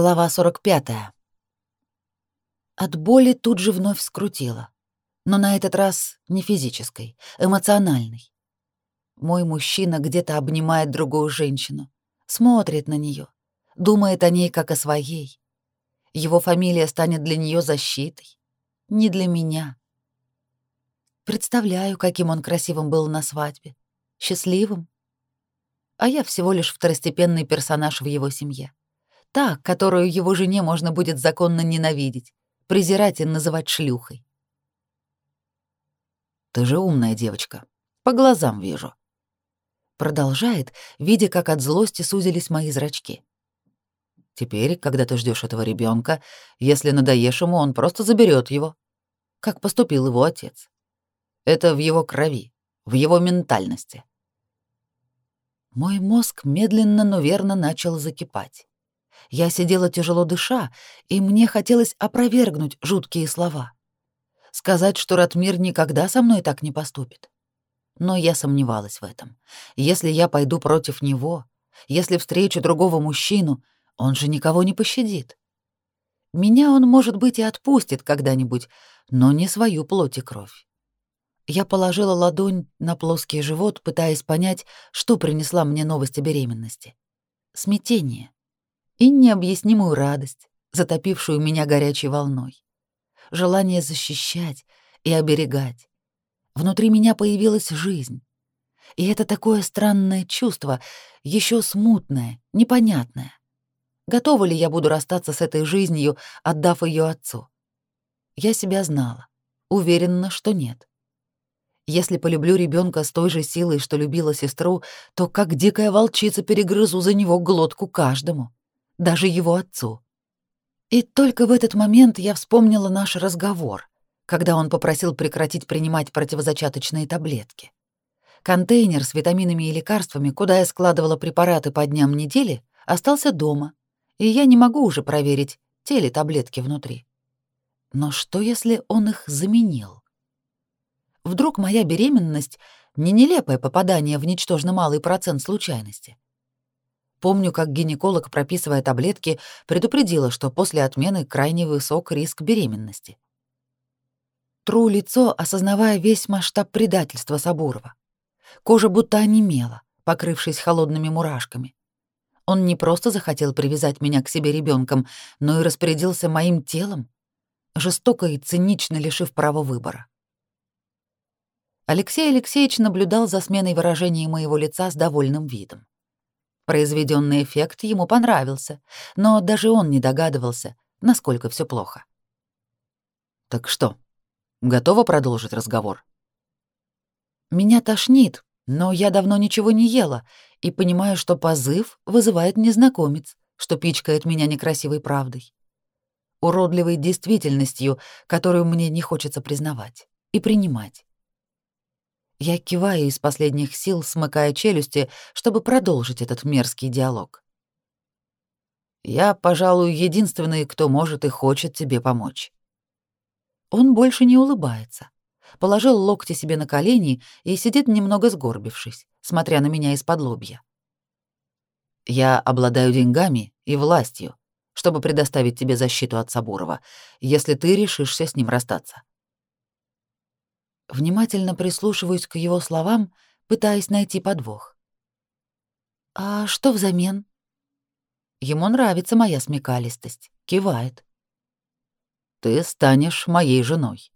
Глава 45. От боли тут же вновь скрутило. Но на этот раз не физической, эмоциональной. Мой мужчина где-то обнимает другую женщину, смотрит на нее, думает о ней как о своей. Его фамилия станет для нее защитой, не для меня. Представляю, каким он красивым был на свадьбе, счастливым. А я всего лишь второстепенный персонаж в его семье та, которую его жене можно будет законно ненавидеть, презирать и называть шлюхой. «Ты же умная девочка. По глазам вижу». Продолжает, видя, как от злости сузились мои зрачки. «Теперь, когда ты ждешь этого ребенка, если надоешь ему, он просто заберет его, как поступил его отец. Это в его крови, в его ментальности». Мой мозг медленно, но верно начал закипать. Я сидела тяжело дыша, и мне хотелось опровергнуть жуткие слова. Сказать, что Ратмир никогда со мной так не поступит. Но я сомневалась в этом. Если я пойду против него, если встречу другого мужчину, он же никого не пощадит. Меня он, может быть, и отпустит когда-нибудь, но не свою плоть и кровь. Я положила ладонь на плоский живот, пытаясь понять, что принесла мне новость о беременности. Смятение и необъяснимую радость, затопившую меня горячей волной. Желание защищать и оберегать. Внутри меня появилась жизнь. И это такое странное чувство, еще смутное, непонятное. Готова ли я буду расстаться с этой жизнью, отдав ее отцу? Я себя знала, уверена, что нет. Если полюблю ребенка с той же силой, что любила сестру, то как дикая волчица перегрызу за него глотку каждому даже его отцу. И только в этот момент я вспомнила наш разговор, когда он попросил прекратить принимать противозачаточные таблетки. Контейнер с витаминами и лекарствами, куда я складывала препараты по дням недели, остался дома, и я не могу уже проверить, те ли таблетки внутри. Но что, если он их заменил? Вдруг моя беременность — не нелепое попадание в ничтожно малый процент случайности — Помню, как гинеколог, прописывая таблетки, предупредила, что после отмены крайне высок риск беременности. Тру лицо, осознавая весь масштаб предательства Сабурова. Кожа будто онемела, покрывшись холодными мурашками. Он не просто захотел привязать меня к себе ребенком, но и распорядился моим телом, жестоко и цинично лишив права выбора. Алексей Алексеевич наблюдал за сменой выражения моего лица с довольным видом. Произведенный эффект ему понравился, но даже он не догадывался, насколько все плохо. «Так что, готова продолжить разговор?» «Меня тошнит, но я давно ничего не ела и понимаю, что позыв вызывает незнакомец, что пичкает меня некрасивой правдой, уродливой действительностью, которую мне не хочется признавать и принимать. Я киваю из последних сил, смыкая челюсти, чтобы продолжить этот мерзкий диалог. Я, пожалуй, единственный, кто может и хочет тебе помочь. Он больше не улыбается. Положил локти себе на колени и сидит немного сгорбившись, смотря на меня из-под лобья. Я обладаю деньгами и властью, чтобы предоставить тебе защиту от Сабурова, если ты решишься с ним расстаться. Внимательно прислушиваюсь к его словам, пытаясь найти подвох. «А что взамен?» Ему нравится моя смекалистость, кивает. «Ты станешь моей женой».